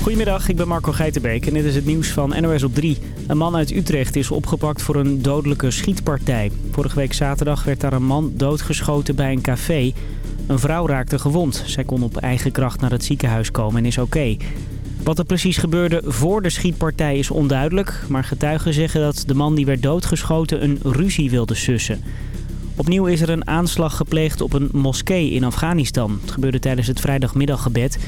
Goedemiddag, ik ben Marco Geitenbeek en dit is het nieuws van NOS op 3. Een man uit Utrecht is opgepakt voor een dodelijke schietpartij. Vorige week zaterdag werd daar een man doodgeschoten bij een café. Een vrouw raakte gewond. Zij kon op eigen kracht naar het ziekenhuis komen en is oké. Wat er precies gebeurde voor de schietpartij is onduidelijk... maar getuigen zeggen dat de man die werd doodgeschoten een ruzie wilde sussen. Opnieuw is er een aanslag gepleegd op een moskee in Afghanistan. Het gebeurde tijdens het vrijdagmiddaggebed.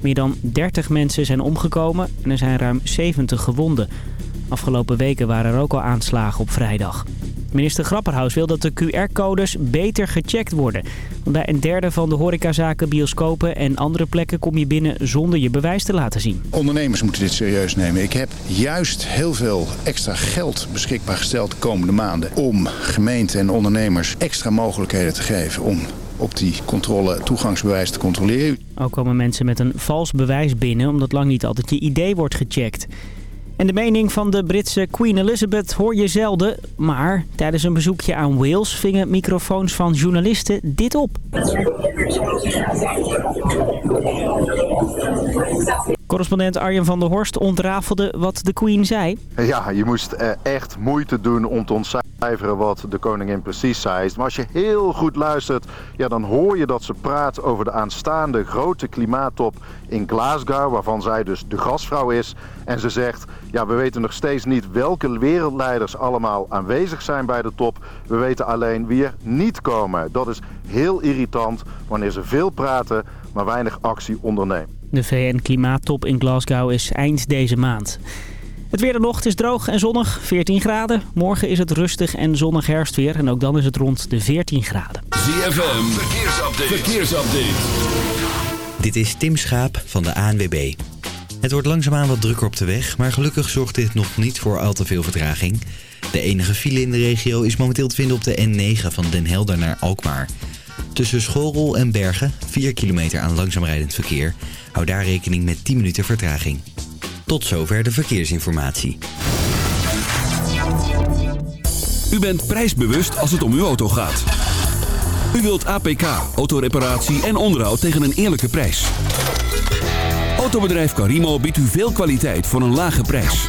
Meer dan 30 mensen zijn omgekomen en er zijn ruim 70 gewonden. Afgelopen weken waren er ook al aanslagen op vrijdag. Minister Grapperhaus wil dat de QR-codes beter gecheckt worden. Want bij een derde van de horecazaken, bioscopen en andere plekken kom je binnen zonder je bewijs te laten zien. Ondernemers moeten dit serieus nemen. Ik heb juist heel veel extra geld beschikbaar gesteld de komende maanden... om gemeenten en ondernemers extra mogelijkheden te geven om op die controle toegangsbewijs te controleren. Ook komen mensen met een vals bewijs binnen omdat lang niet altijd je idee wordt gecheckt. En de mening van de Britse Queen Elizabeth hoor je zelden. Maar tijdens een bezoekje aan Wales vingen microfoons van journalisten dit op. Correspondent Arjen van der Horst ontrafelde wat de Queen zei. Ja, je moest eh, echt moeite doen om te ontcijferen wat de koningin precies zei. Maar als je heel goed luistert, ja, dan hoor je dat ze praat over de aanstaande grote klimaattop in Glasgow, waarvan zij dus de gastvrouw is. En ze zegt, ja, we weten nog steeds niet welke wereldleiders allemaal aanwezig zijn bij de top. We weten alleen wie er niet komen. Dat is heel irritant wanneer ze veel praten, maar weinig actie ondernemen. De VN-klimaattop in Glasgow is eind deze maand. Het weer de nacht is droog en zonnig, 14 graden. Morgen is het rustig en zonnig herfstweer en ook dan is het rond de 14 graden. ZFM, verkeersupdate. verkeersupdate. Dit is Tim Schaap van de ANWB. Het wordt langzaamaan wat drukker op de weg, maar gelukkig zorgt dit nog niet voor al te veel vertraging. De enige file in de regio is momenteel te vinden op de N9 van Den Helder naar Alkmaar. Tussen Schoorl en Bergen, 4 kilometer aan langzaam rijdend verkeer. Hou daar rekening met 10 minuten vertraging. Tot zover de verkeersinformatie. U bent prijsbewust als het om uw auto gaat. U wilt APK, autoreparatie en onderhoud tegen een eerlijke prijs. Autobedrijf Carimo biedt u veel kwaliteit voor een lage prijs.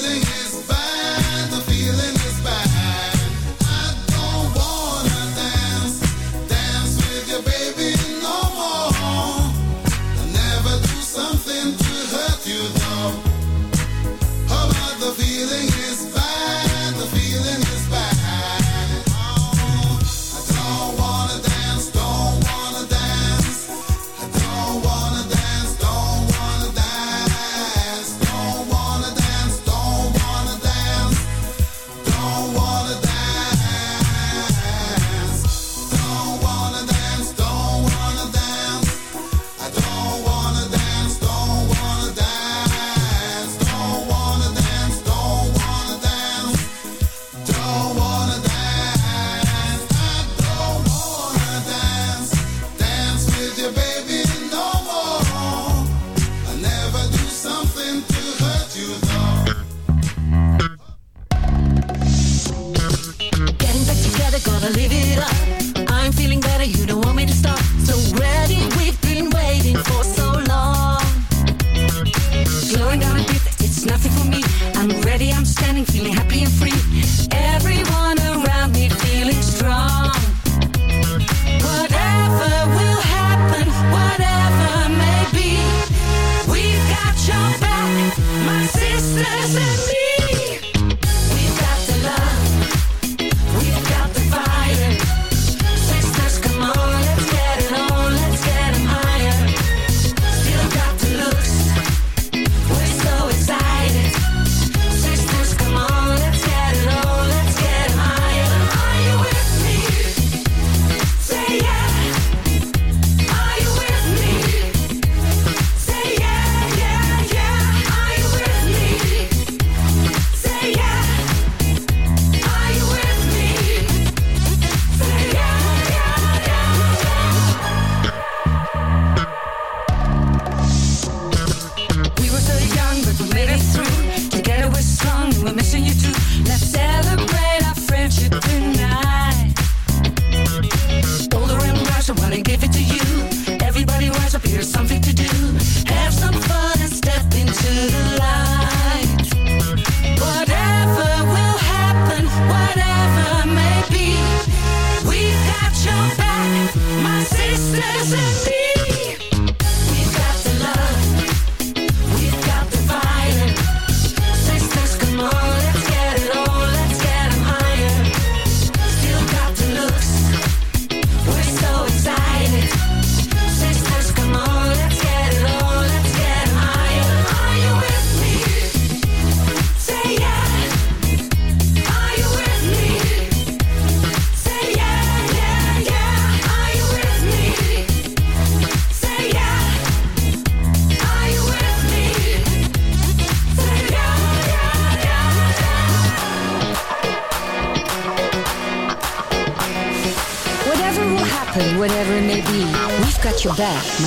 feeling.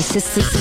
my sisters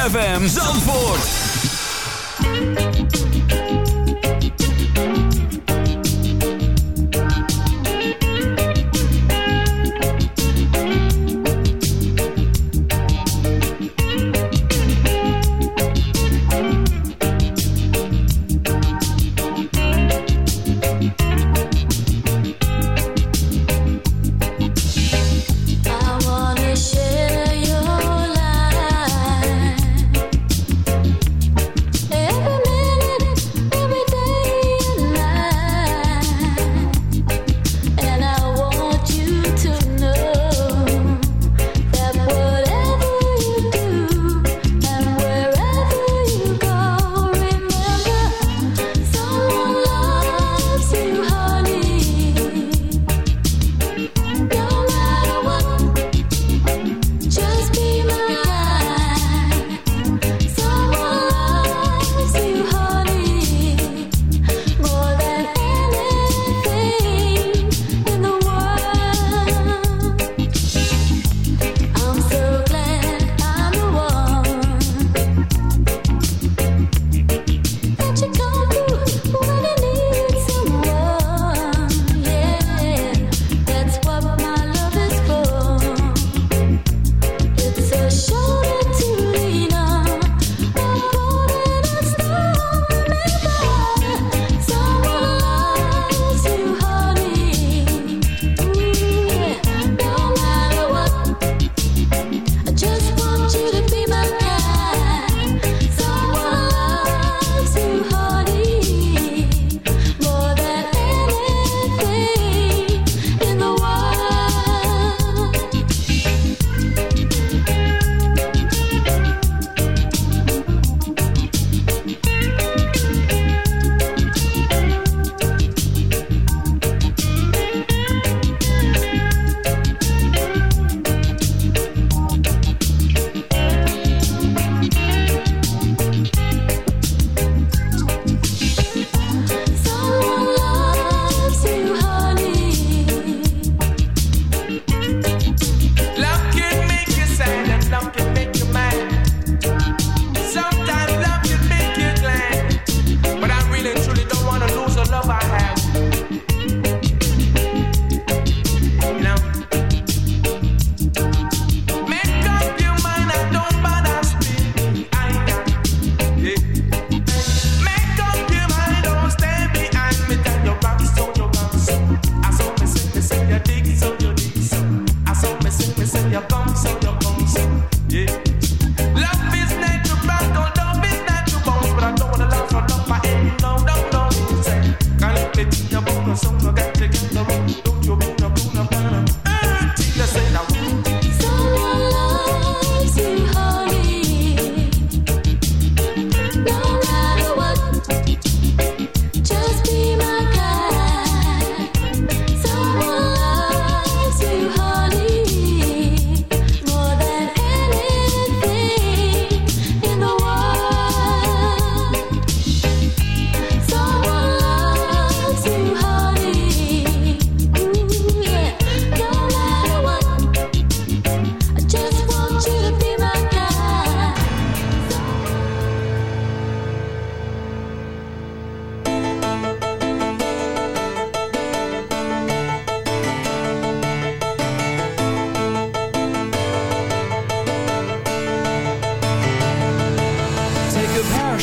ZFM Zandvoort.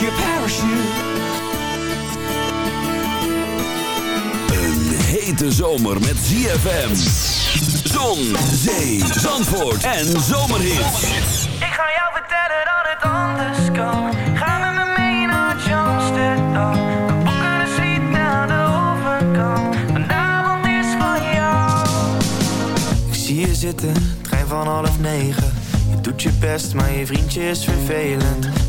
your parachute. Een hete zomer met ZFM. Zon, zee, zandvoort en zomerhit. Ik ga jou vertellen dat het anders kan. Ga met me mee naar Amsterdam. Zie je zitten, trein van half negen. Je doet je best, maar je vriendje is vervelend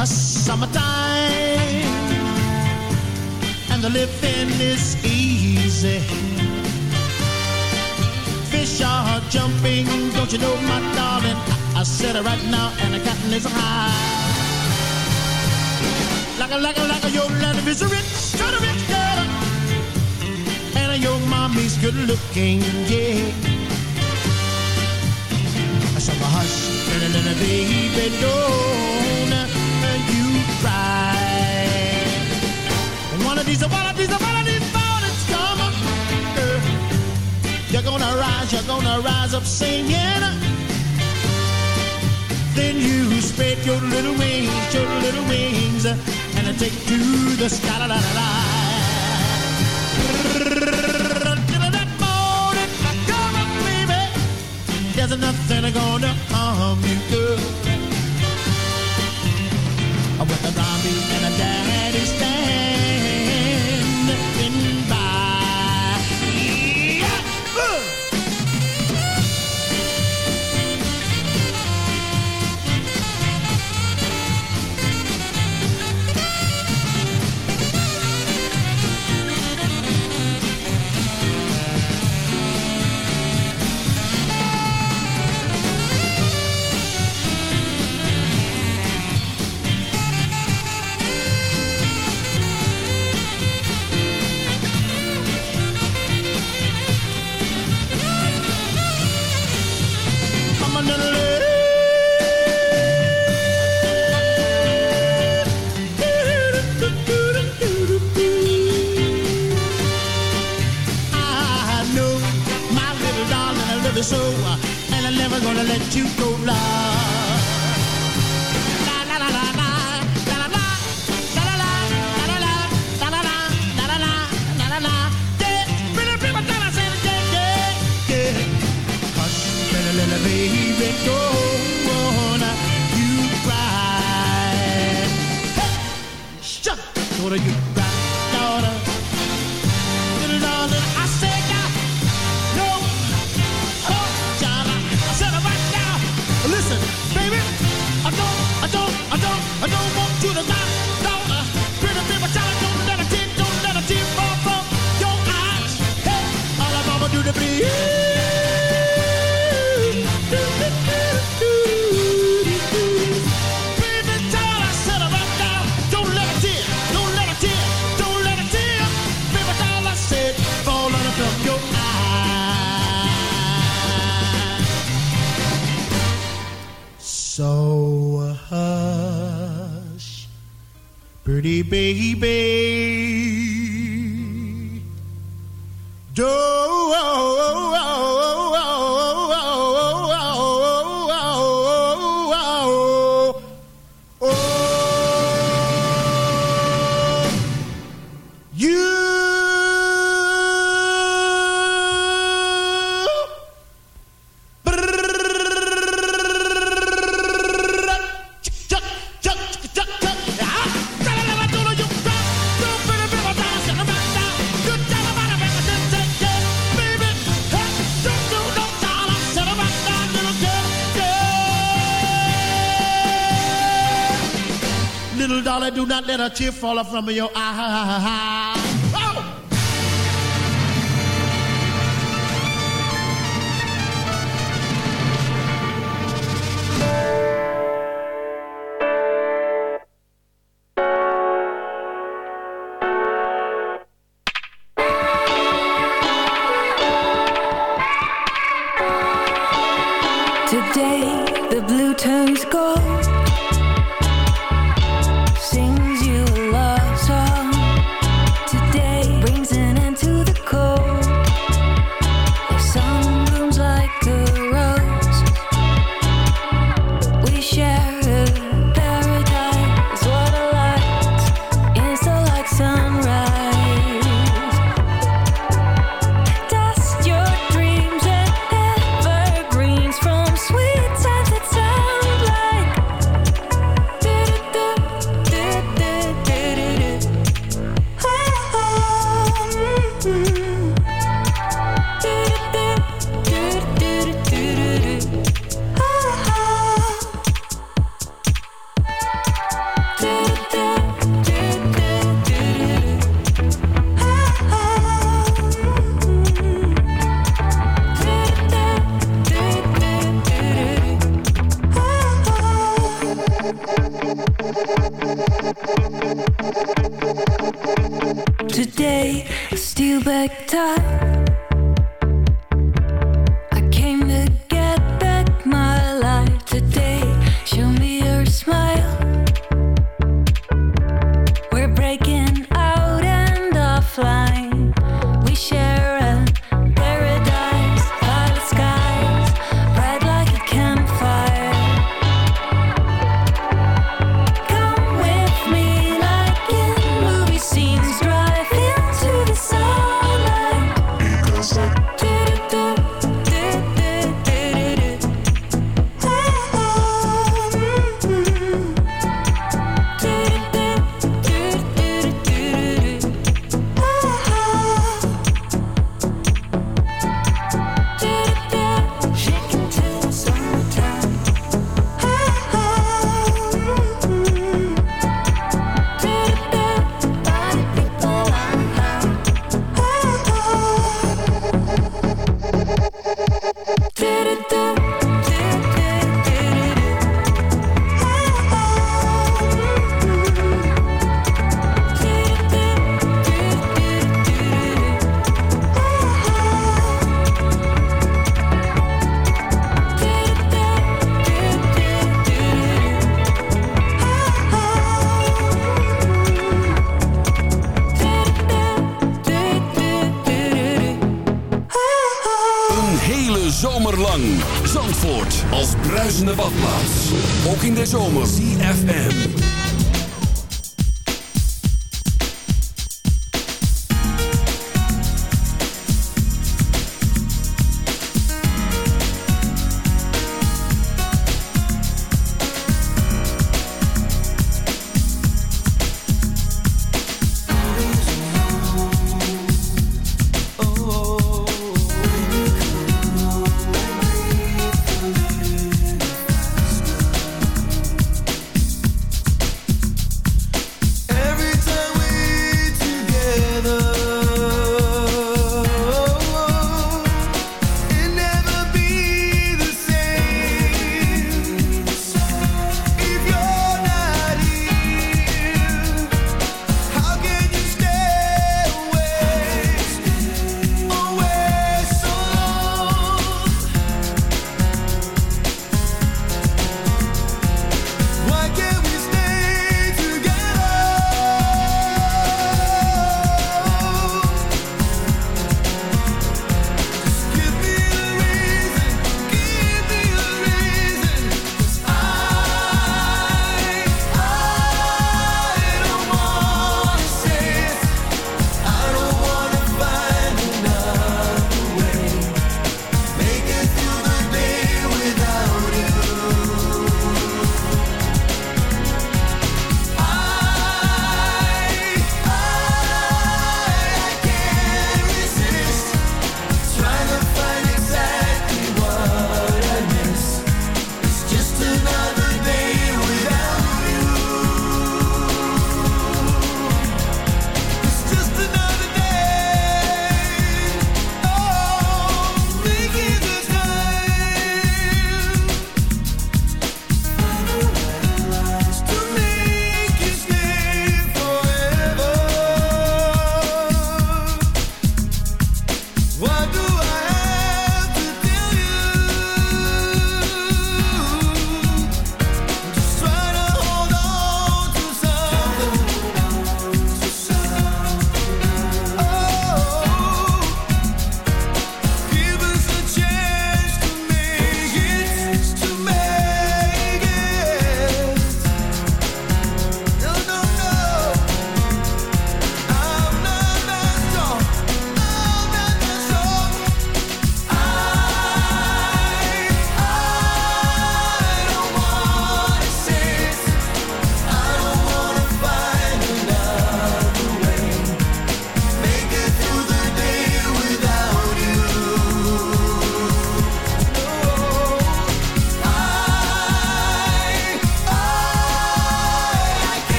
A summertime and the living is easy. Fish are jumping, don't you know, my darling? I, said it right now, and the cotton is high. Like a, like a, like a, your land is rich, kind of rich girl. And your mommy's good looking, yeah. So hush, little, little baby, don't Of these, one of these mornings come, girl. You're gonna rise, you're gonna rise up singing. Then you spread your little wings, your little wings, and take to the sky. La, la, la, la. That morning, come on, baby. There's nothing gonna harm you, girl. With the mommy and the the show, uh, and I'm never gonna let you go. live. Baby. Little darling, do not let a tear fall from your eye. zomer. CFM.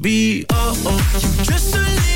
Baby. Oh oh, just a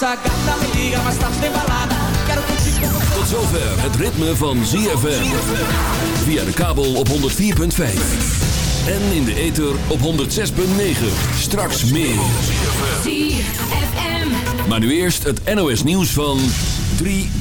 Nessa gata. Me liga. Quero curtir com Tot zover het ritme van ZFM. Via de kabel op 104.5. En in de ether op 106.9. Straks meer. ZFM. Maar nu eerst het NOS nieuws van 3